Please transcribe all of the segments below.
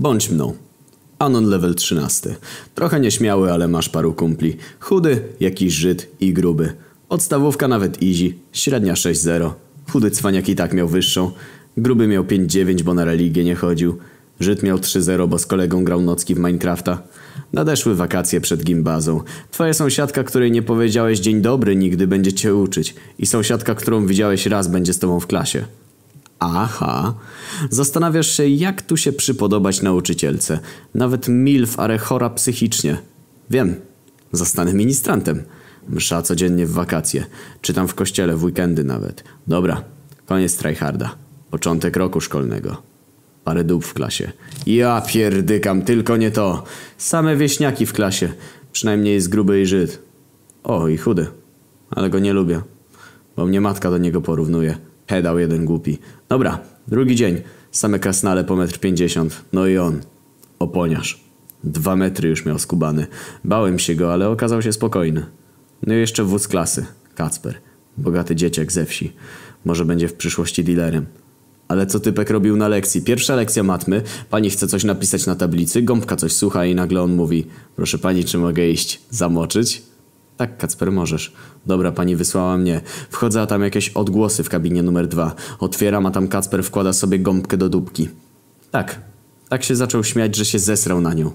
Bądź mną. Anon level 13. Trochę nieśmiały, ale masz paru kumpli. Chudy, jakiś Żyd i gruby. Podstawówka nawet easy. Średnia 6-0. Chudy cwaniak i tak miał wyższą. Gruby miał 5-9, bo na religię nie chodził. Żyd miał 3-0, bo z kolegą grał nocki w Minecrafta. Nadeszły wakacje przed gimbazą. Twoja sąsiadka, której nie powiedziałeś dzień dobry, nigdy będzie cię uczyć. I sąsiadka, którą widziałeś raz, będzie z tobą w klasie. Aha. Zastanawiasz się, jak tu się przypodobać nauczycielce. Nawet milf, ale chora psychicznie. Wiem. Zostanę ministrantem. Msza codziennie w wakacje. Czytam w kościele w weekendy nawet. Dobra. Koniec tryharda. Początek roku szkolnego. Parę dób w klasie. Ja pierdykam, tylko nie to. Same wieśniaki w klasie. Przynajmniej jest gruby i Żyd. O, i chudy. Ale go nie lubię. Bo mnie matka do niego porównuje. Hedał jeden głupi. Dobra, drugi dzień. Same krasnale po metr pięćdziesiąt. No i on. Oponiarz. Dwa metry już miał skubany. Bałem się go, ale okazał się spokojny. No i jeszcze wódz klasy. Kacper. Bogaty dzieciak ze wsi. Może będzie w przyszłości dealerem. Ale co typek robił na lekcji? Pierwsza lekcja matmy, pani chce coś napisać na tablicy, gąbka coś słucha i nagle on mówi Proszę pani, czy mogę iść zamoczyć? Tak, Kacper, możesz. Dobra, pani wysłała mnie. Wchodzę, a tam jakieś odgłosy w kabinie numer dwa. Otwieram, a tam Kacper wkłada sobie gąbkę do dupki. Tak. Tak się zaczął śmiać, że się zesrał na nią.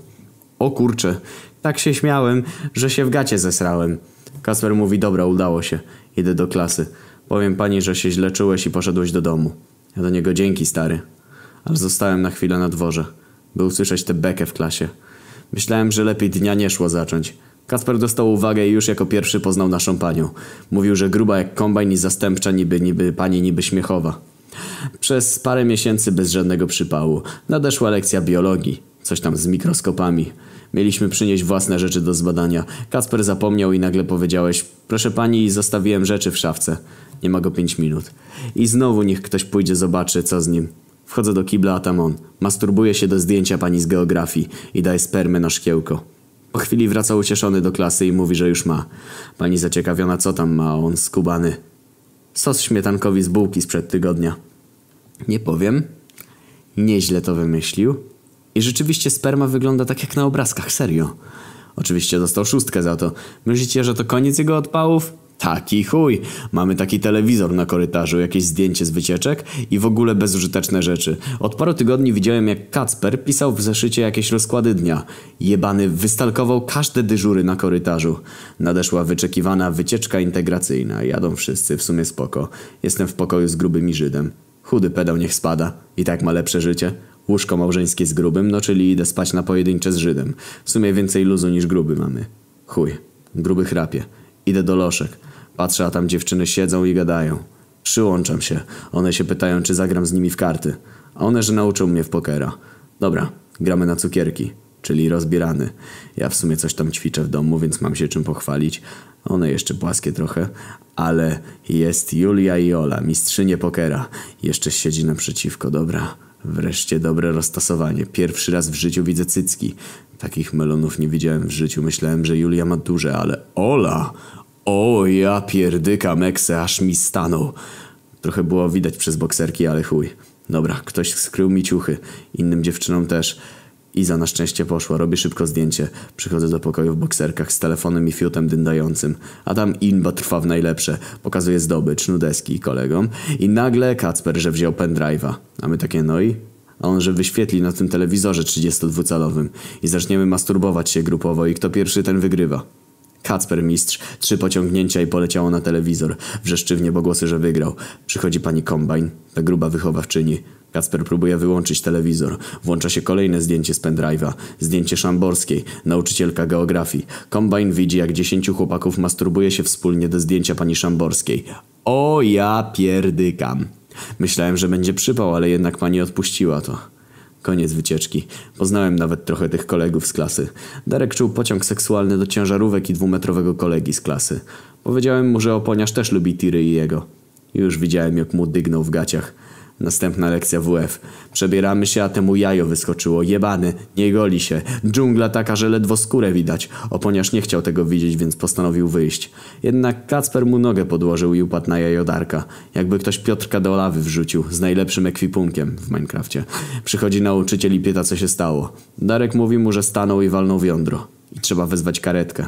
O kurcze. Tak się śmiałem, że się w gacie zesrałem. Kacper mówi, dobra, udało się. Idę do klasy. Powiem pani, że się źle czułeś i poszedłeś do domu. Ja do niego dzięki, stary. Ale zostałem na chwilę na dworze, by usłyszeć tę bekę w klasie. Myślałem, że lepiej dnia nie szło zacząć. Kacper dostał uwagę i już jako pierwszy poznał naszą panią. Mówił, że gruba jak kombajn i zastępcza niby, niby pani niby śmiechowa. Przez parę miesięcy bez żadnego przypału. Nadeszła lekcja biologii. Coś tam z mikroskopami. Mieliśmy przynieść własne rzeczy do zbadania. Kacper zapomniał i nagle powiedziałeś Proszę pani, zostawiłem rzeczy w szafce. Nie ma go pięć minut. I znowu niech ktoś pójdzie zobaczy, co z nim. Wchodzę do kibla, a tam on. Masturbuje się do zdjęcia pani z geografii i daje spermę na szkiełko. Po chwili wraca ucieszony do klasy i mówi, że już ma. Pani zaciekawiona, co tam ma, on skubany. Sos śmietankowi z bułki sprzed tygodnia. Nie powiem. Nieźle to wymyślił. I rzeczywiście sperma wygląda tak jak na obrazkach, serio. Oczywiście dostał szóstkę za to. Myślicie, że to koniec jego odpałów? Taki chuj. Mamy taki telewizor na korytarzu, jakieś zdjęcie z wycieczek i w ogóle bezużyteczne rzeczy. Od paru tygodni widziałem jak Kacper pisał w zeszycie jakieś rozkłady dnia. Jebany wystalkował każde dyżury na korytarzu. Nadeszła wyczekiwana wycieczka integracyjna. Jadą wszyscy, w sumie spoko. Jestem w pokoju z grubym Żydem. Chudy pedał niech spada. I tak ma lepsze życie. Łóżko małżeńskie z grubym, no czyli idę spać na pojedyncze z Żydem. W sumie więcej luzu niż gruby mamy. Chuj. Gruby chrapie. Idę do loszek. Patrzę, a tam dziewczyny siedzą i gadają. Przyłączam się. One się pytają, czy zagram z nimi w karty. A one, że nauczą mnie w pokera. Dobra, gramy na cukierki, czyli rozbierany. Ja w sumie coś tam ćwiczę w domu, więc mam się czym pochwalić. One jeszcze płaskie trochę, ale jest Julia i Ola, mistrzynie pokera. Jeszcze siedzi naprzeciwko, dobra. Wreszcie dobre roztasowanie. Pierwszy raz w życiu widzę cycki. Takich melonów nie widziałem w życiu. Myślałem, że Julia ma duże, ale Ola! O, ja pierdyka Mekse, aż mi stanął. Trochę było widać przez bokserki, ale chuj. Dobra, ktoś skrył mi ciuchy. Innym dziewczynom też. Iza na szczęście poszła, robię szybko zdjęcie. Przychodzę do pokoju w bokserkach z telefonem i fiutem dyndającym. A tam inba trwa w najlepsze. Pokazuje zdobycz, nudeski kolegom. I nagle Kacper, że wziął pendrive'a. A my takie no i? A on, że wyświetli na tym telewizorze 32-calowym. I zaczniemy masturbować się grupowo i kto pierwszy ten wygrywa. Kacper mistrz, trzy pociągnięcia i poleciało na telewizor. Wrzeszczy w niebogłosy, że wygrał. Przychodzi pani kombajn, ta gruba wychowawczyni. Kacper próbuje wyłączyć telewizor. Włącza się kolejne zdjęcie z pendrive'a. Zdjęcie Szamborskiej, nauczycielka geografii. Kombajn widzi, jak dziesięciu chłopaków masturbuje się wspólnie do zdjęcia pani Szamborskiej. O ja pierdykam. Myślałem, że będzie przypał, ale jednak pani odpuściła to. Koniec wycieczki. Poznałem nawet trochę tych kolegów z klasy. Darek czuł pociąg seksualny do ciężarówek i dwumetrowego kolegi z klasy. Powiedziałem mu, że oponiarz też lubi tiry i jego. Już widziałem, jak mu dygnął w gaciach. Następna lekcja WF. Przebieramy się, a temu jajo wyskoczyło. Jebany, nie goli się. Dżungla taka, że ledwo skórę widać. Oponiarz nie chciał tego widzieć, więc postanowił wyjść. Jednak Kacper mu nogę podłożył i upadł na jajodarka. Jakby ktoś Piotrka do lawy wrzucił, z najlepszym ekwipunkiem w Minecrafcie. Przychodzi nauczyciel i pyta, co się stało. Darek mówi mu, że stanął i walnął w jądro. I trzeba wezwać karetkę.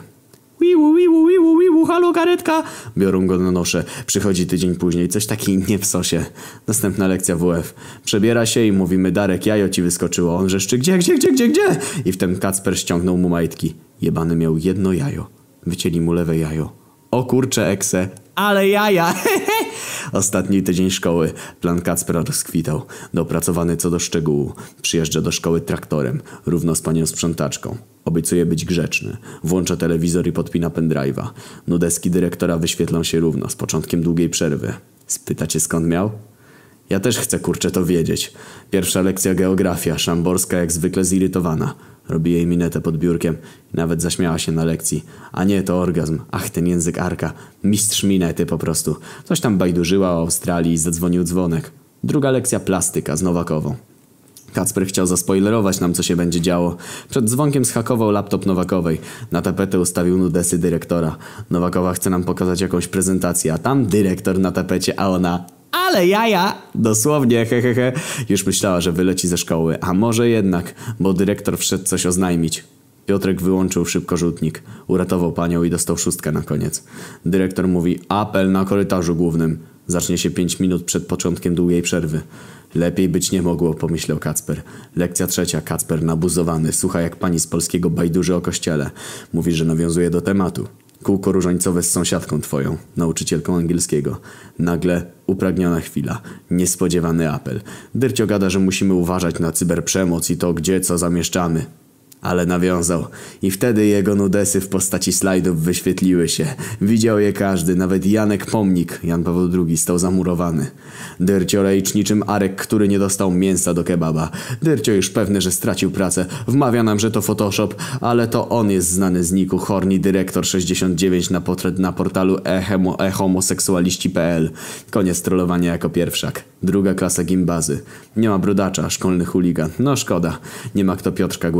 Wiwu, wiwu, wiwu, wiwu, halo karetka! Biorą go na noszę. Przychodzi tydzień później, coś taki nie w sosie. Następna lekcja WF. Przebiera się i mówimy, Darek, jajo ci wyskoczyło. On wrzeszczy, gdzie, gdzie, gdzie, gdzie, gdzie? I wtem Kacper ściągnął mu majtki. Jebany miał jedno jajo. Wycięli mu lewe jajo. O kurcze, ekse. Ale jaja! Ostatni tydzień szkoły. Plan Kacpera rozkwitał. Dopracowany co do szczegółu. Przyjeżdża do szkoły traktorem. Równo z panią sprzątaczką. Obiecuje być grzeczny. Włącza telewizor i podpina pendrive'a. Nudeski dyrektora wyświetlą się równo, z początkiem długiej przerwy. Spytacie skąd miał? Ja też chcę kurczę to wiedzieć. Pierwsza lekcja geografia, Szamborska jak zwykle zirytowana. Robi jej minetę pod biurkiem nawet zaśmiała się na lekcji. A nie, to orgazm. Ach, ten język Arka. Mistrz minety po prostu. Coś tam bajdurzyła o Australii i zadzwonił dzwonek. Druga lekcja plastyka z Nowakową. Kacper chciał zaspoilerować nam, co się będzie działo. Przed dzwonkiem schakował laptop Nowakowej. Na tapetę ustawił nudesy dyrektora. Nowakowa chce nam pokazać jakąś prezentację, a tam dyrektor na tapecie, a ona... Ale jaja! Dosłownie, hehehe. He, he. Już myślała, że wyleci ze szkoły. A może jednak, bo dyrektor wszedł coś oznajmić. Piotrek wyłączył szybko rzutnik. Uratował panią i dostał szóstkę na koniec. Dyrektor mówi apel na korytarzu głównym. Zacznie się pięć minut przed początkiem długiej przerwy. Lepiej być nie mogło, pomyślał Kacper. Lekcja trzecia, Kacper nabuzowany. Słucha jak pani z polskiego bajduży o kościele. Mówi, że nawiązuje do tematu. Kółko różańcowe z sąsiadką twoją, nauczycielką angielskiego. Nagle upragniona chwila. Niespodziewany apel. Dyrcio gada, że musimy uważać na cyberprzemoc i to gdzie co zamieszczamy. Ale nawiązał. I wtedy jego nudesy w postaci slajdów wyświetliły się. Widział je każdy, nawet Janek Pomnik, Jan Paweł II, stał zamurowany. Dyrcio rejcz niczym Arek, który nie dostał mięsa do kebaba. Dyrcio już pewny, że stracił pracę. Wmawia nam, że to Photoshop, ale to on jest znany z niku Horny Dyrektor 69 na na portalu ehomoseksualiści.pl. Koniec trollowania jako pierwszak. Druga klasa gimbazy. Nie ma brudacza, szkolny chuligan. No szkoda. Nie ma kto Piotrka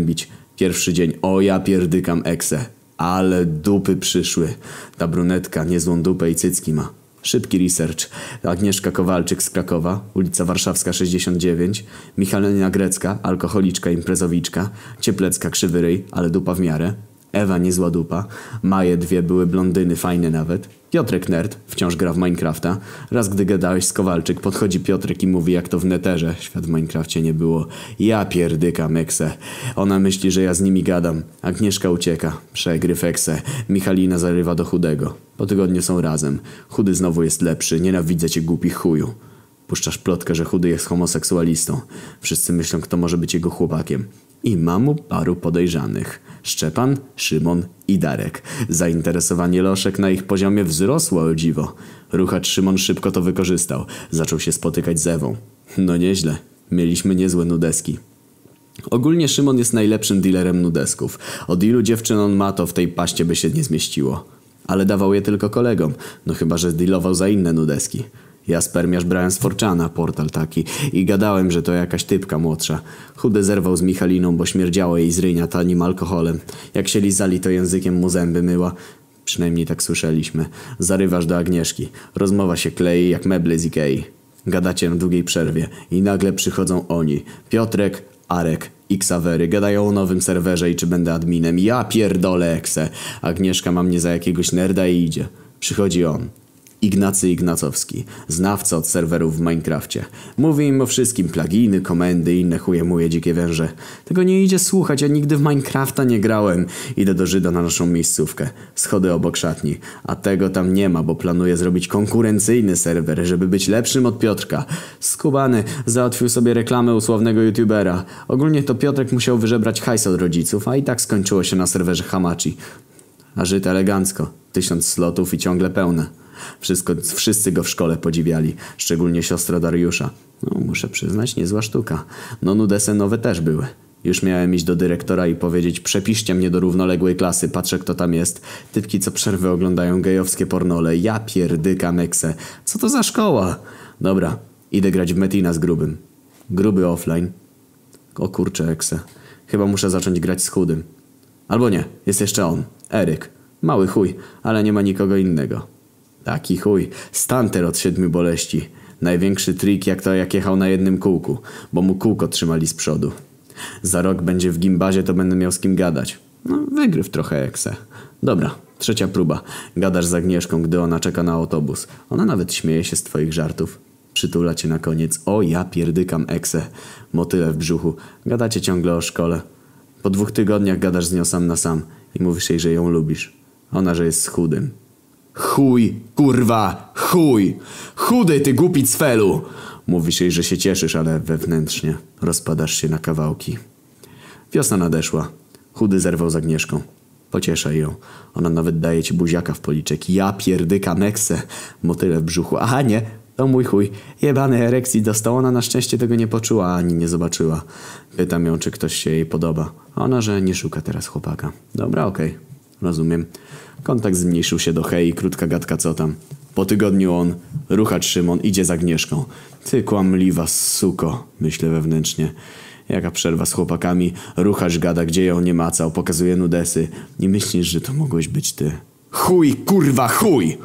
gnębić. Pierwszy dzień. O ja pierdykam ekse. Ale dupy przyszły. Ta brunetka niezłą dupę i cycki ma. Szybki research. Agnieszka Kowalczyk z Krakowa, ulica Warszawska 69, Michalina Grecka, alkoholiczka, imprezowiczka, Cieplecka, krzywy ryj, ale dupa w miarę, Ewa niezła dupa, Maje dwie były blondyny, fajne nawet, Piotrek nerd, wciąż gra w Minecrafta. Raz gdy gadałeś z Kowalczyk, podchodzi Piotrek i mówi jak to w neterze. Świat w Minecrafcie nie było. Ja pierdyka mekse. Ona myśli, że ja z nimi gadam. Agnieszka ucieka. Przegryw ekse. Michalina zarywa do chudego. Po tygodniu są razem. Chudy znowu jest lepszy. Nienawidzę cię głupi chuju. Puszczasz plotkę, że chudy jest homoseksualistą. Wszyscy myślą, kto może być jego chłopakiem. I mam mu paru podejrzanych. Szczepan, Szymon i Darek. Zainteresowanie Loszek na ich poziomie wzrosło o dziwo. Ruchacz Szymon szybko to wykorzystał. Zaczął się spotykać z Ewą. No nieźle. Mieliśmy niezłe nudeski. Ogólnie Szymon jest najlepszym dealerem nudesków. Od ilu dziewczyn on ma, to w tej paście by się nie zmieściło. Ale dawał je tylko kolegom. No chyba, że dealował za inne nudeski. Ja spermiarz brałem z Forczana, portal taki, i gadałem, że to jakaś typka młodsza. Chudy zerwał z Michaliną, bo śmierdziało jej z rynia tanim alkoholem. Jak się lizali, to językiem mu zęby myła. Przynajmniej tak słyszeliśmy. Zarywasz do Agnieszki. Rozmowa się klei jak meble z Ikei. Gadacie na długiej przerwie i nagle przychodzą oni. Piotrek, Arek i Ksawery. Gadają o nowym serwerze i czy będę adminem. Ja pierdolę ekse. Agnieszka ma mnie za jakiegoś nerda i idzie. Przychodzi on. Ignacy Ignacowski, znawca od serwerów w Minecrafcie. Mówi im o wszystkim, pluginy, komendy inne chuje dzikie węże. Tego nie idzie słuchać, ja nigdy w Minecrafta nie grałem. Idę do Żyda na naszą miejscówkę. Schody obok szatni. A tego tam nie ma, bo planuję zrobić konkurencyjny serwer, żeby być lepszym od Piotrka. Skubany załatwił sobie reklamę u sławnego youtubera. Ogólnie to Piotrek musiał wyżebrać hajs od rodziców, a i tak skończyło się na serwerze Hamachi. A Żyd elegancko. Tysiąc slotów i ciągle pełne. Wszystko, wszyscy go w szkole podziwiali, szczególnie siostra Dariusza. No, muszę przyznać, niezła sztuka. No, nudesy nowe też były. Już miałem iść do dyrektora i powiedzieć przepiszcie mnie do równoległej klasy, patrzę kto tam jest. Typki co przerwy oglądają gejowskie pornole. Ja pierdyka mekse. Co to za szkoła? Dobra, Idę grać w Metina z grubym. Gruby offline. O kurczę, Ekse. Chyba muszę zacząć grać z chudym. Albo nie, jest jeszcze on. Eryk. Mały chuj, ale nie ma nikogo innego. Taki chuj. Stanter od siedmiu boleści. Największy trik jak to jak jechał na jednym kółku, bo mu kółko trzymali z przodu. Za rok będzie w gimbazie, to będę miał z kim gadać. No, wygryw trochę ekse. Dobra, trzecia próba. Gadasz z Agnieszką, gdy ona czeka na autobus. Ona nawet śmieje się z twoich żartów. Przytula cię na koniec. O, ja pierdykam ekse. Motyle w brzuchu. Gadacie ciągle o szkole. Po dwóch tygodniach gadasz z nią sam na sam i mówisz jej, że ją lubisz. Ona, że jest chudym. Chuj, kurwa, chuj! Chudy, ty głupi cfelu! Mówisz jej, że się cieszysz, ale wewnętrznie rozpadasz się na kawałki. Wiosna nadeszła. Chudy zerwał z Agnieszką. Pocieszaj ją. Ona nawet daje ci buziaka w policzek. Ja pierdyka meksę. Motyle w brzuchu. Aha, nie. To mój chuj. Jebany erekcji dostał. Ona na szczęście tego nie poczuła, ani nie zobaczyła. Pytam ją, czy ktoś się jej podoba. Ona, że nie szuka teraz chłopaka. Dobra, okej. Rozumiem. Kontakt zmniejszył się do hej, krótka gadka co tam. Po tygodniu on, ruchacz Szymon, idzie z Agnieszką. Ty kłamliwa suko, myślę wewnętrznie. Jaka przerwa z chłopakami, ruchacz gada, gdzie ją nie macał, pokazuje nudesy. Nie myślisz, że to mogłeś być ty? Chuj, kurwa, chuj!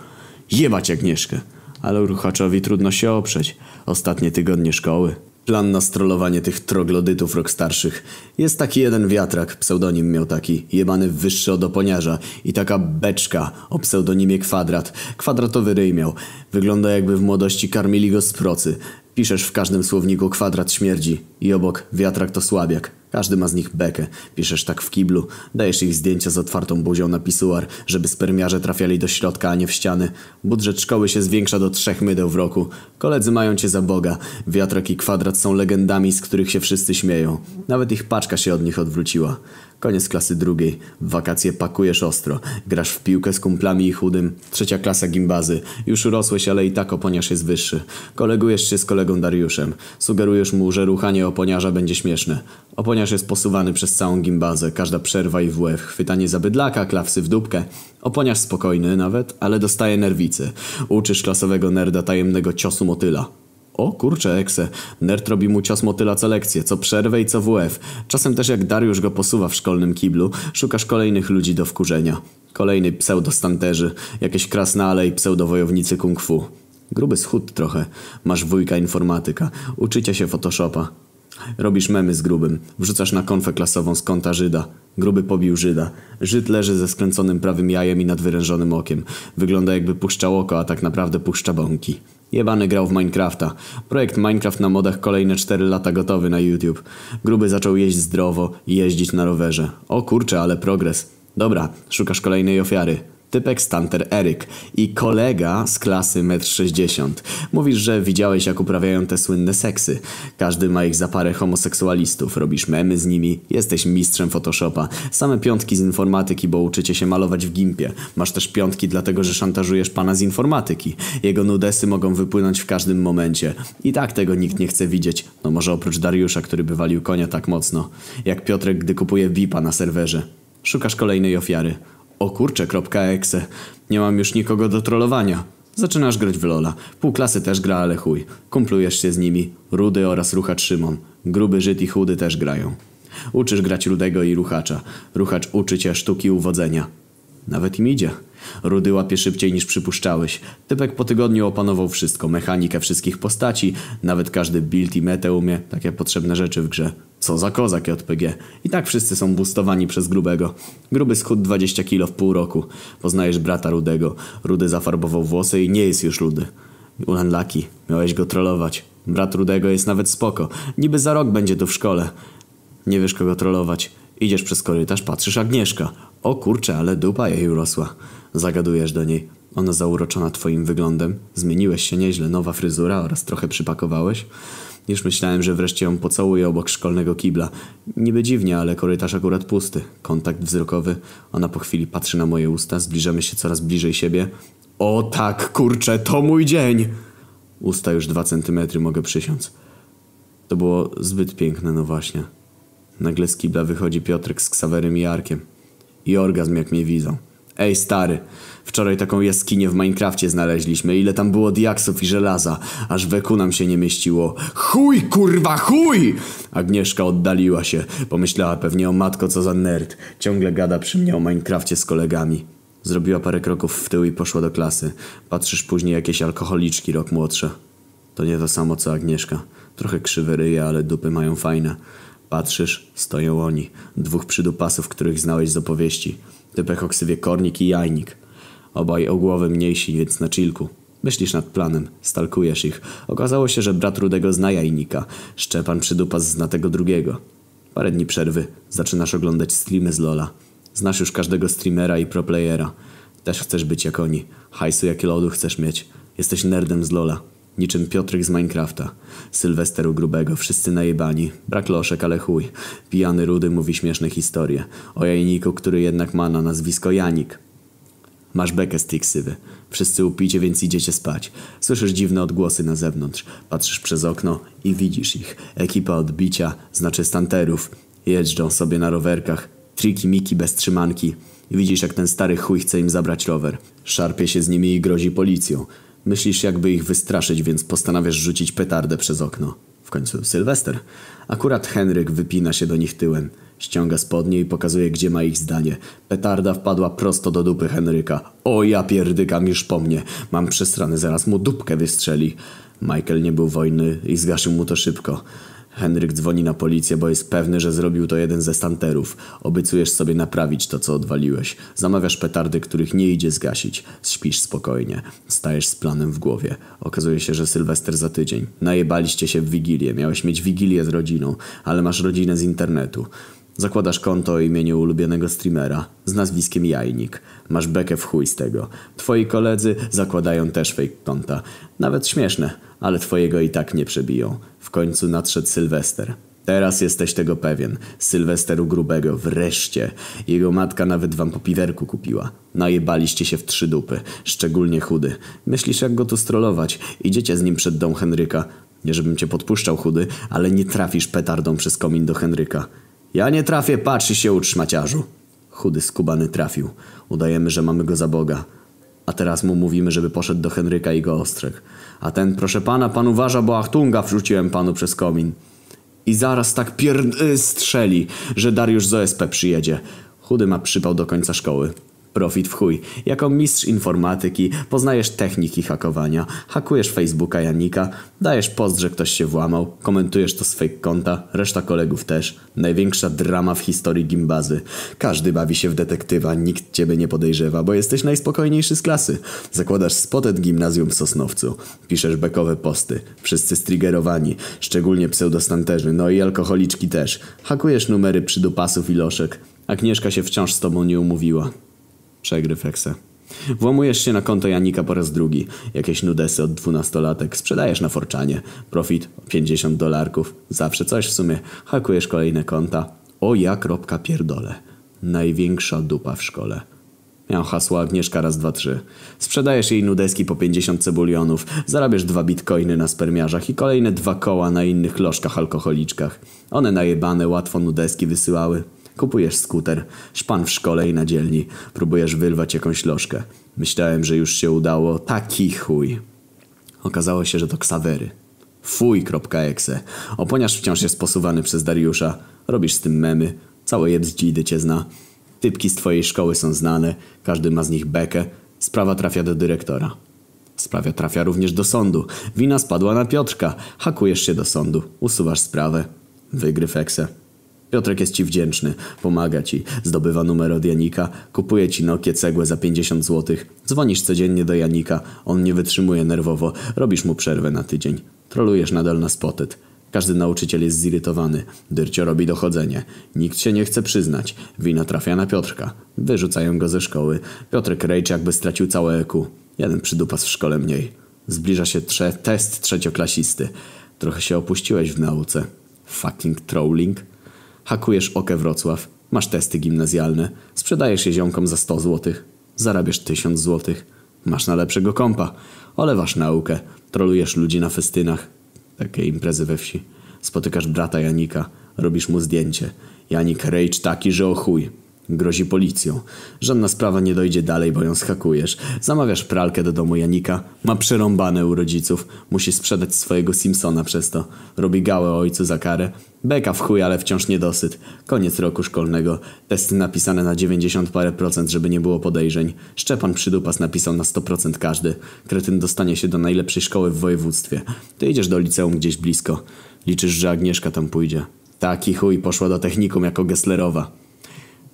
Jebać Agnieszkę. Ale ruchaczowi trudno się oprzeć. Ostatnie tygodnie szkoły. Plan na strollowanie tych troglodytów rok starszych. Jest taki jeden wiatrak, pseudonim miał taki, jebany wyższy od oponiarza i taka beczka o pseudonimie Kwadrat. Kwadratowy ryj miał. Wygląda jakby w młodości karmili go z procy. Piszesz w każdym słowniku kwadrat śmierdzi i obok wiatrak to słabiak. Każdy ma z nich bekę. Piszesz tak w kiblu. Dajesz ich zdjęcia z otwartą buzią na pisuar, żeby spermiarze trafiali do środka, a nie w ściany. Budżet szkoły się zwiększa do trzech mydeł w roku. Koledzy mają cię za Boga. Wiatrak i kwadrat są legendami, z których się wszyscy śmieją. Nawet ich paczka się od nich odwróciła. Koniec klasy drugiej. W wakacje pakujesz ostro. Grasz w piłkę z kumplami i chudym. Trzecia klasa gimbazy. Już urosłeś, ale i tak oponiarz jest wyższy. Kolegujesz się z kolegą Dariuszem. Sugerujesz mu, że ruchanie oponiarza będzie śmieszne. Oponiarz jest posuwany przez całą gimbazę. Każda przerwa i w. Chwytanie za bydlaka, klawsy w dupkę. Oponiarz spokojny nawet, ale dostaje nerwicy. Uczysz klasowego nerda tajemnego ciosu motyla. O kurczę, ekse. Nerd robi mu cios motyla co lekcję, co przerwę i co WF. Czasem też jak Dariusz go posuwa w szkolnym kiblu, szukasz kolejnych ludzi do wkurzenia. Kolejny pseudostanterzy, jakieś krasnale i pseudowojownicy kung fu. Gruby schód trochę. Masz wujka informatyka. Uczycie się Photoshopa. Robisz memy z grubym. Wrzucasz na konfę klasową z konta Żyda. Gruby pobił Żyda. Żyd leży ze skręconym prawym jajem i nadwyrężonym okiem. Wygląda jakby puszczał oko, a tak naprawdę puszcza bąki. Jebany grał w Minecrafta. Projekt Minecraft na modach kolejne 4 lata gotowy na YouTube. Gruby zaczął jeść zdrowo i jeździć na rowerze. O kurczę, ale progres. Dobra, szukasz kolejnej ofiary. Typek Stanter Eryk i kolega z klasy 1,60 m. Mówisz, że widziałeś jak uprawiają te słynne seksy. Każdy ma ich za parę homoseksualistów. Robisz memy z nimi. Jesteś mistrzem Photoshopa. Same piątki z informatyki, bo uczycie się malować w gimpie. Masz też piątki dlatego, że szantażujesz pana z informatyki. Jego nudesy mogą wypłynąć w każdym momencie. I tak tego nikt nie chce widzieć. No może oprócz Dariusza, który by walił konia tak mocno. Jak Piotrek, gdy kupuje VIP-a na serwerze. Szukasz kolejnej ofiary. O kurczę, kropka exe. Nie mam już nikogo do trollowania. Zaczynasz grać w Lola. Pół klasy też gra, ale chuj. Kumplujesz się z nimi. Rudy oraz ruchacz Szymon. Gruby, Żyd i Chudy też grają. Uczysz grać Rudego i Ruchacza. Ruchacz uczy cię sztuki uwodzenia. Nawet im idzie. Rudy łapie szybciej niż przypuszczałeś. Typek po tygodniu opanował wszystko. Mechanikę wszystkich postaci. Nawet każdy build i metę umie. Takie potrzebne rzeczy w grze. Co za kozak JPG. I tak wszyscy są boostowani przez grubego. Gruby schód 20 kilo w pół roku. Poznajesz brata Rudego. Rudy zafarbował włosy i nie jest już Rudy. Unlucky. Miałeś go trollować. Brat Rudego jest nawet spoko. Niby za rok będzie tu w szkole. Nie wiesz kogo trollować. Idziesz przez korytarz, patrzysz Agnieszka. O kurczę, ale dupa jej urosła. Zagadujesz do niej. Ona zauroczona twoim wyglądem. Zmieniłeś się nieźle, nowa fryzura oraz trochę przypakowałeś. Już myślałem, że wreszcie ją pocałuję obok szkolnego kibla. Niby dziwnie, ale korytarz akurat pusty. Kontakt wzrokowy. Ona po chwili patrzy na moje usta. Zbliżamy się coraz bliżej siebie. O tak, kurczę, to mój dzień! Usta już dwa centymetry, mogę przysiąc. To było zbyt piękne, no właśnie. Nagle z kibla wychodzi Piotrek z Ksawerem i Arkiem. I orgazm jak mnie widzą. Ej stary, wczoraj taką jaskinię w Minecrafcie znaleźliśmy. Ile tam było diaksów i żelaza, aż weku nam się nie mieściło. Chuj, kurwa, chuj! Agnieszka oddaliła się. Pomyślała pewnie o matko, co za nerd. Ciągle gada przy mnie o Minecrafcie z kolegami. Zrobiła parę kroków w tył i poszła do klasy. Patrzysz później jakieś alkoholiczki rok młodsze. To nie to samo co Agnieszka. Trochę krzywe ryje, ale dupy mają fajne. Patrzysz, stoją oni. Dwóch przydupasów, których znałeś z opowieści. Typek o ksywie Kornik i Jajnik. Obaj o głowę mniejsi, więc na chillku. Myślisz nad planem, stalkujesz ich. Okazało się, że brat Rudego zna Jajnika. Szczepan Przydupas zna tego drugiego. Parę dni przerwy. Zaczynasz oglądać streamy z Lola. Znasz już każdego streamera i proplayera. Też chcesz być jak oni. Hajsu jakie lodu chcesz mieć. Jesteś nerdem z Lola. Niczym Piotrek z Minecrafta. Sylwester u grubego, wszyscy najebani. Brak loszek, ale chuj. Pijany rudy mówi śmieszne historie. O jajniku, który jednak ma na nazwisko Janik. Masz bekę z tej. Wszyscy upicie, więc idziecie spać. Słyszysz dziwne odgłosy na zewnątrz. Patrzysz przez okno i widzisz ich. Ekipa odbicia, znaczy stanterów. Jeżdżą sobie na rowerkach. Triki Miki bez trzymanki. Widzisz jak ten stary chuj chce im zabrać rower. Szarpie się z nimi i grozi policją. Myślisz jakby ich wystraszyć, więc postanawiasz rzucić petardę przez okno. W końcu Sylwester. Akurat Henryk wypina się do nich tyłem. Ściąga spodnie i pokazuje, gdzie ma ich zdanie. Petarda wpadła prosto do dupy Henryka. O, ja pierdykam już po mnie. Mam przesrany, zaraz mu dupkę wystrzeli. Michael nie był wojny i zgaszył mu to szybko. Henryk dzwoni na policję, bo jest pewny, że zrobił to jeden ze stanterów. Obiecujesz sobie naprawić to, co odwaliłeś. Zamawiasz petardy, których nie idzie zgasić. Śpisz spokojnie. Stajesz z planem w głowie. Okazuje się, że Sylwester za tydzień. Najebaliście się w Wigilię. Miałeś mieć Wigilię z rodziną, ale masz rodzinę z internetu. Zakładasz konto o imieniu ulubionego streamera z nazwiskiem Jajnik. Masz bekę w chuj z tego. Twoi koledzy zakładają też fake konta. Nawet śmieszne, ale twojego i tak nie przebiją. W końcu nadszedł Sylwester. Teraz jesteś tego pewien. Sylwesteru grubego, wreszcie. Jego matka nawet wam po piwerku kupiła. Najebaliście się w trzy dupy. Szczególnie chudy. Myślisz jak go tu strollować. Idziecie z nim przed dom Henryka. Nie żebym cię podpuszczał chudy, ale nie trafisz petardą przez komin do Henryka. Ja nie trafię, patrzy się ucz maciarzu. Chudy skubany trafił. Udajemy, że mamy go za Boga. A teraz mu mówimy, żeby poszedł do Henryka i go ostrzegł. A ten, proszę pana, pan uważa, bo achtunga wrzuciłem panu przez komin. I zaraz tak pierd... y, strzeli, że Dariusz z OSP przyjedzie. Chudy ma przypał do końca szkoły. Profit w chuj. Jako mistrz informatyki poznajesz techniki hakowania, hakujesz Facebooka Janika, dajesz post, że ktoś się włamał, komentujesz to z fake konta, reszta kolegów też. Największa drama w historii gimbazy. Każdy bawi się w detektywa, nikt ciebie nie podejrzewa, bo jesteś najspokojniejszy z klasy. Zakładasz spotet gimnazjum w Sosnowcu. Piszesz bekowe posty. Wszyscy striggerowani, szczególnie pseudostanterzy, no i alkoholiczki też. Hakujesz numery przydupasów i loszek. Agnieszka się wciąż z tobą nie umówiła. Przegryw. Włamujesz się na konto Janika po raz drugi. Jakieś nudesy od dwunastolatek. Sprzedajesz na Forczanie. Profit 50 dolarków. Zawsze coś w sumie. Hakujesz kolejne konta. O ja kropka pierdole. Największa dupa w szkole. Miał hasło Agnieszka raz, dwa, trzy. Sprzedajesz jej nudeski po 50 cebulionów, zarabiasz dwa bitcoiny na spermiarzach i kolejne dwa koła na innych lożkach alkoholiczkach. One najebane łatwo nudeski wysyłały. Kupujesz skuter, szpan w szkole i na dzielni. Próbujesz wyrwać jakąś lożkę. Myślałem, że już się udało. Taki chuj. Okazało się, że to ksawery. Fuj.exe. Oponiarz wciąż jest posuwany przez Dariusza. Robisz z tym memy. Całe jebzdzidy cię zna. Typki z twojej szkoły są znane. Każdy ma z nich bekę. Sprawa trafia do dyrektora. Sprawa trafia również do sądu. Wina spadła na Piotrka. Hakujesz się do sądu. Usuwasz sprawę. Wygryw Ekse. Piotrek jest ci wdzięczny, pomaga ci, zdobywa numer od Janika, kupuje ci Nokię cegłę za 50 zł. Dzwonisz codziennie do Janika, on nie wytrzymuje nerwowo, robisz mu przerwę na tydzień. Trolujesz nadal na spotet. Każdy nauczyciel jest zirytowany. Dyrcio robi dochodzenie. Nikt się nie chce przyznać. Wina trafia na Piotrka. Wyrzucają go ze szkoły. Piotrek rejczy jakby stracił całe EQ. Jeden przydupas w szkole mniej. Zbliża się trze test trzecioklasisty. Trochę się opuściłeś w nauce. Fucking trolling. Hakujesz Okę Wrocław, masz testy gimnazjalne, sprzedajesz je ziomkom za 100 zł, zarabiasz 1000 zł, masz na lepszego kompa, olewasz naukę, trolujesz ludzi na festynach, takie imprezy we wsi. Spotykasz brata Janika, robisz mu zdjęcie. Janik rage taki, że o chuj. Grozi policją. Żadna sprawa nie dojdzie dalej, bo ją schakujesz. Zamawiasz pralkę do domu Janika. Ma przerąbane u rodziców. Musi sprzedać swojego Simpsona przez to. Robi gałę ojcu za karę. Beka w chuj, ale wciąż niedosyt. Koniec roku szkolnego. Testy napisane na 90 parę procent, żeby nie było podejrzeń. Szczepan Przydupas napisał na 100% każdy. Kretyn dostanie się do najlepszej szkoły w województwie. Ty idziesz do liceum gdzieś blisko. Liczysz, że Agnieszka tam pójdzie. Taki chuj poszła do technikum jako Gesslerowa.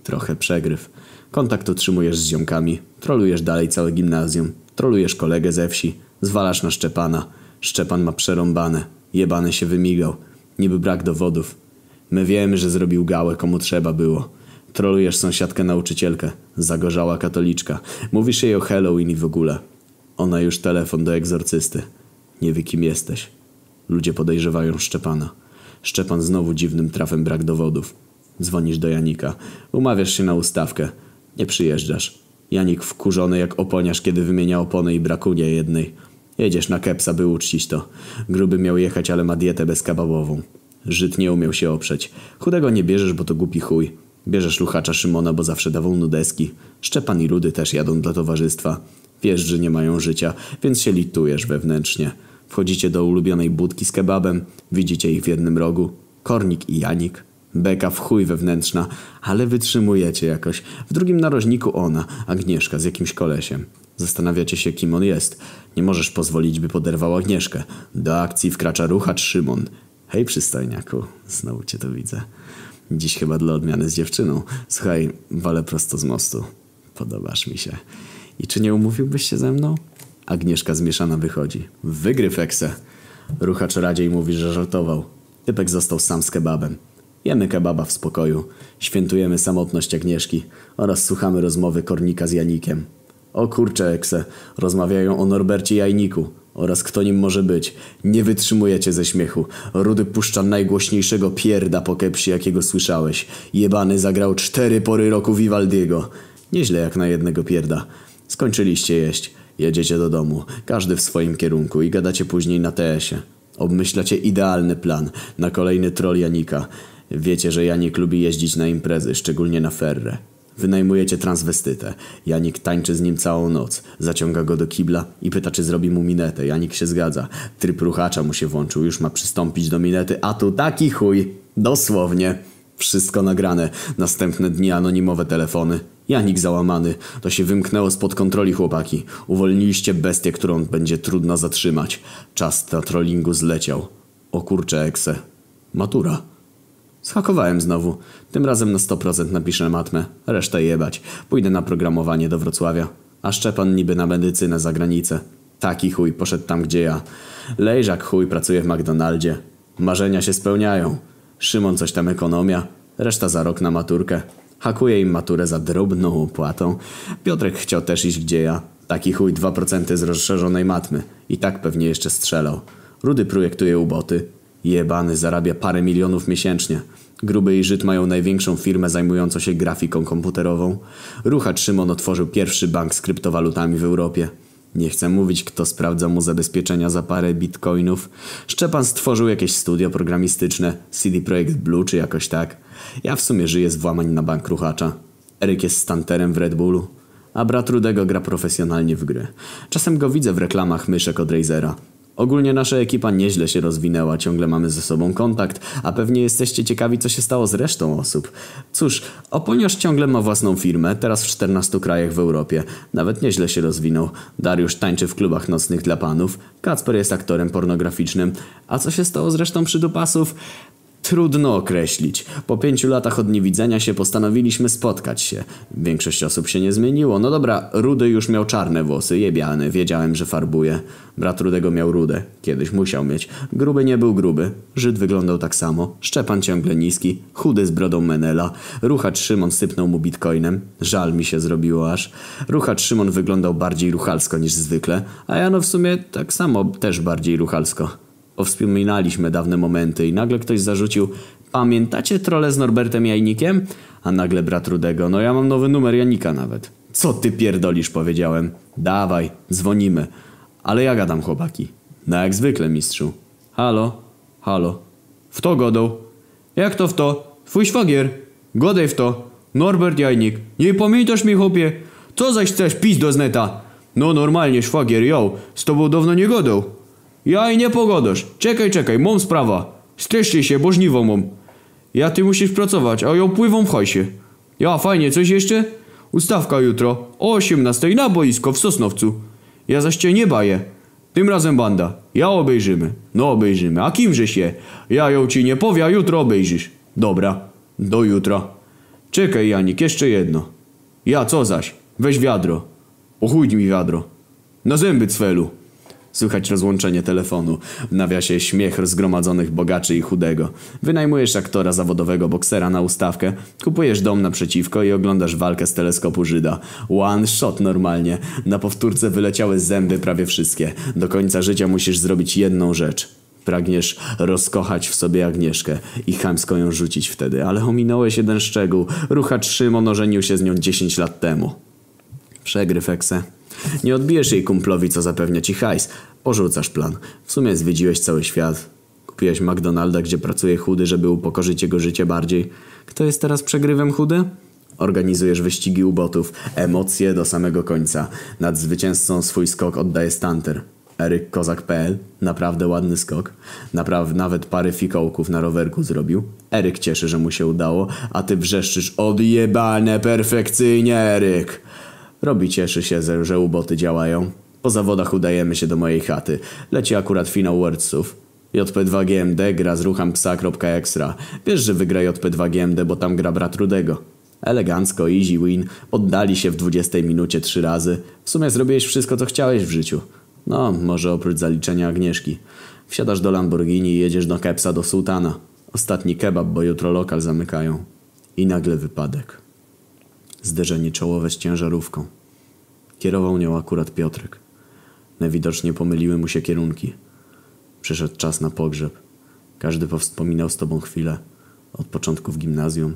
Trochę przegryw. Kontakt utrzymujesz z ziomkami. Trolujesz dalej całe gimnazjum. Trolujesz kolegę ze wsi. Zwalasz na Szczepana. Szczepan ma przerąbane. Jebany się wymigał. Niby brak dowodów. My wiemy, że zrobił gałę komu trzeba było. Trolujesz sąsiadkę nauczycielkę. Zagorzała katoliczka. Mówisz jej o Halloween i w ogóle. Ona już telefon do egzorcysty. Nie wie kim jesteś. Ludzie podejrzewają Szczepana. Szczepan znowu dziwnym trafem brak dowodów. Dzwonisz do Janika. Umawiasz się na ustawkę. Nie przyjeżdżasz. Janik wkurzony jak oponiarz, kiedy wymienia opony i brakuje jednej. Jedziesz na kepsa, by uczcić to. Gruby miał jechać, ale ma dietę bezkababową. Żyd nie umiał się oprzeć. Chudego nie bierzesz, bo to głupi chuj. Bierzesz luchacza Szymona, bo zawsze dawał nudeski. Szczepan i Rudy też jadą dla towarzystwa. Wiesz, że nie mają życia, więc się litujesz wewnętrznie. Wchodzicie do ulubionej budki z kebabem, widzicie ich w jednym rogu. Kornik i Janik. Beka w chuj wewnętrzna, ale wytrzymujecie jakoś. W drugim narożniku ona, Agnieszka z jakimś kolesiem. Zastanawiacie się, kim on jest. Nie możesz pozwolić, by poderwał Agnieszkę. Do akcji wkracza ruchacz Szymon. Hej, przystojniaku. Znowu cię to widzę. Dziś chyba dla odmiany z dziewczyną. Słuchaj, walę prosto z mostu. Podobasz mi się. I czy nie umówiłbyś się ze mną? Agnieszka zmieszana wychodzi. Wygryw. Ruchacz radziej mówi, że żartował. Typek został sam z kebabem. Jemy kebaba w spokoju. Świętujemy samotność Agnieszki oraz słuchamy rozmowy Kornika z Janikiem. O kurcze Ekse, rozmawiają o Norbercie Jajniku oraz kto nim może być. Nie wytrzymujecie ze śmiechu. Rudy puszcza najgłośniejszego pierda po kepsi, jakiego słyszałeś. Jebany zagrał cztery pory roku Vivaldiego. Nieźle jak na jednego pierda. Skończyliście jeść. Jedziecie do domu, każdy w swoim kierunku i gadacie później na TS-ie. Obmyślacie idealny plan na kolejny troll Janika. Wiecie, że Janik lubi jeździć na imprezy, szczególnie na ferrę. Wynajmujecie transwestytę. Janik tańczy z nim całą noc. Zaciąga go do kibla i pyta, czy zrobi mu minetę. Janik się zgadza. Tryb ruchacza mu się włączył. Już ma przystąpić do minety, a tu taki chuj. Dosłownie. Wszystko nagrane. Następne dni anonimowe telefony. Janik załamany. To się wymknęło spod kontroli chłopaki. Uwolniliście bestię, którą będzie trudno zatrzymać. Czas na trollingu zleciał. O kurcze ekse. Matura. Schakowałem znowu. Tym razem na 100% napiszę matmę. Resztę jebać. Pójdę na programowanie do Wrocławia. A Szczepan niby na medycynę za granicę. Taki chuj poszedł tam, gdzie ja. Lejżak chuj pracuje w McDonaldzie. Marzenia się spełniają. Szymon coś tam ekonomia. Reszta za rok na maturkę. Hakuje im maturę za drobną opłatą. Piotrek chciał też iść gdzie ja. Taki chuj 2% z rozszerzonej matmy. I tak pewnie jeszcze strzelał. Rudy projektuje uboty. Jebany zarabia parę milionów miesięcznie. Gruby i Żyd mają największą firmę zajmującą się grafiką komputerową. Ruchacz Szymon otworzył pierwszy bank z kryptowalutami w Europie. Nie chcę mówić, kto sprawdza mu zabezpieczenia za parę bitcoinów. Szczepan stworzył jakieś studio programistyczne, CD Projekt Blue czy jakoś tak. Ja w sumie żyję z włamań na bank ruchacza. Eryk jest stanterem w Red Bullu. A brat Rudego gra profesjonalnie w gry. Czasem go widzę w reklamach myszek od Razera. Ogólnie nasza ekipa nieźle się rozwinęła, ciągle mamy ze sobą kontakt, a pewnie jesteście ciekawi, co się stało z resztą osób. Cóż, Oponiarz ciągle ma własną firmę, teraz w 14 krajach w Europie. Nawet nieźle się rozwinął. Dariusz tańczy w klubach nocnych dla panów, Kacper jest aktorem pornograficznym. A co się stało z resztą przydupasów? Trudno określić. Po pięciu latach od niewidzenia się postanowiliśmy spotkać się. Większość osób się nie zmieniło. No dobra, Rudy już miał czarne włosy, jebiany, wiedziałem, że farbuje. Brat Rudego miał rudę. Kiedyś musiał mieć. Gruby nie był gruby. Żyd wyglądał tak samo. Szczepan ciągle niski. Chudy z brodą Menela. Ruchacz Szymon sypnął mu bitcoinem. Żal mi się zrobiło aż. Ruchacz Szymon wyglądał bardziej ruchalsko niż zwykle. A ja no w sumie tak samo też bardziej ruchalsko. Powspominaliśmy dawne momenty i nagle ktoś zarzucił Pamiętacie trole z Norbertem Jajnikiem? A nagle brat Rudego, no ja mam nowy numer Janika nawet. Co ty pierdolisz, powiedziałem. Dawaj, dzwonimy. Ale ja gadam, chłopaki. No jak zwykle, mistrzu. Halo? Halo? W to godą? Jak to w to? Twój szwagier? Godej w to. Norbert Jajnik, nie pamiętasz mnie chłopie? Co zaś chcesz pić do zneta? No normalnie, szwagier, jo, z tobą dawno nie godał. Ja i nie pogodasz. Czekaj, czekaj, mam sprawa. Streszcie się, bo mam. Ja ty musisz pracować, a ja pływam w hajsie. Ja, fajnie, coś jeszcze? Ustawka jutro, o 18 na boisko w Sosnowcu. Ja zaś cię nie baję. Tym razem banda. Ja obejrzymy. No obejrzymy. A kimże się? Ja ją ci nie powie, a jutro obejrzysz. Dobra. Do jutra. Czekaj, Janik, jeszcze jedno. Ja co zaś? Weź wiadro. Ochójdź mi wiadro. Na zęby cwelu. Słychać rozłączenie telefonu. W nawiasie śmiech zgromadzonych bogaczy i chudego. Wynajmujesz aktora zawodowego boksera na ustawkę, kupujesz dom naprzeciwko i oglądasz walkę z teleskopu Żyda. One shot normalnie. Na powtórce wyleciały zęby prawie wszystkie. Do końca życia musisz zrobić jedną rzecz. Pragniesz rozkochać w sobie Agnieszkę i chamsko ją rzucić wtedy, ale ominąłeś jeden szczegół. Ruchacz Szymon ożenił się z nią 10 lat temu. Przegryw Ekse. Nie odbijesz jej kumplowi, co zapewnia ci hajs. Porzucasz plan. W sumie zwiedziłeś cały świat. Kupiłeś McDonalda, gdzie pracuje chudy, żeby upokorzyć jego życie bardziej. Kto jest teraz przegrywem chudy? Organizujesz wyścigi ubotów. Emocje do samego końca. Nad zwycięzcą swój skok oddaje Stanter. Eryk Kozak.pl. Naprawdę ładny skok. Napraw nawet parę fikołków na rowerku zrobił. Eryk cieszy, że mu się udało, a ty wrzeszczysz odjebane perfekcyjnie, Eryk. Robi cieszy się, że- uboty działają. Po zawodach udajemy się do mojej chaty. Leci akurat finał Wordsów. JP2GMD gra z rucham psa.extra. Wiesz, że wygra JP2GMD, bo tam gra brat Rudego. Elegancko, easy win. Oddali się w 20 minucie trzy razy. W sumie zrobiłeś wszystko, co chciałeś w życiu. No, może oprócz zaliczenia Agnieszki. Wsiadasz do Lamborghini i jedziesz do Kepsa do Sułtana. Ostatni kebab, bo jutro lokal zamykają. I nagle wypadek. Zderzenie czołowe z ciężarówką. Kierował nią akurat Piotrek. Najwidoczniej pomyliły mu się kierunki. Przyszedł czas na pogrzeb. Każdy powspominał z tobą chwilę. Od początku w gimnazjum,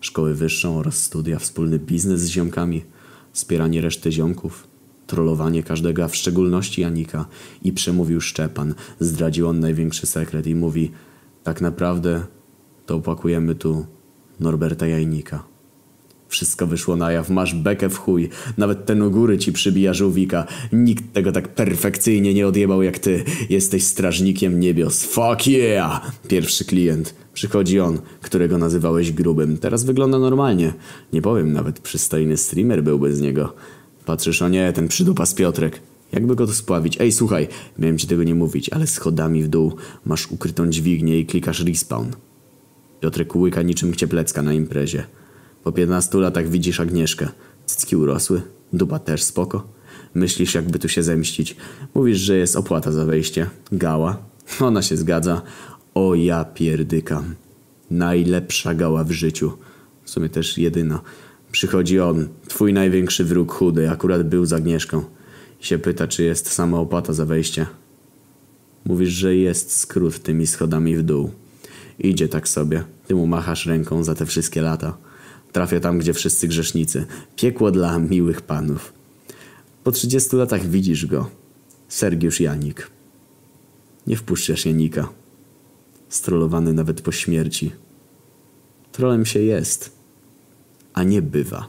szkoły wyższą oraz studia, wspólny biznes z ziomkami, wspieranie reszty ziomków, trollowanie każdego, a w szczególności Janika. I przemówił Szczepan. Zdradził on największy sekret i mówi tak naprawdę to opakujemy tu Norberta Jajnika. Wszystko wyszło na jaw, masz bekę w chuj. Nawet ten u góry ci przybija żółwika. Nikt tego tak perfekcyjnie nie odjebał jak ty. Jesteś strażnikiem niebios. Fuck yeah! Pierwszy klient. Przychodzi on, którego nazywałeś grubym. Teraz wygląda normalnie. Nie powiem, nawet przystojny streamer byłby z niego. Patrzysz, o nie, ten przydupas Piotrek. Jakby go tu spławić? Ej, słuchaj, miałem ci tego nie mówić, ale schodami w dół masz ukrytą dźwignię i klikasz respawn. Piotrek łyka niczym cieplecka na imprezie. Po 15 latach widzisz Agnieszkę. Cycki urosły, dupa też spoko. Myślisz, jakby tu się zemścić. Mówisz, że jest opłata za wejście. Gała. Ona się zgadza. O ja pierdykam. Najlepsza gała w życiu. W sumie też jedyna. Przychodzi on, twój największy wróg chudy, akurat był z Agnieszką. I się pyta, czy jest sama opłata za wejście. Mówisz, że jest skrót tymi schodami w dół. Idzie tak sobie. Ty mu machasz ręką za te wszystkie lata. Trafia tam, gdzie wszyscy grzesznicy. Piekło dla miłych panów. Po 30 latach widzisz go. Sergiusz Janik. Nie wpuszczasz Janika. Strollowany nawet po śmierci. Trolem się jest, a nie bywa.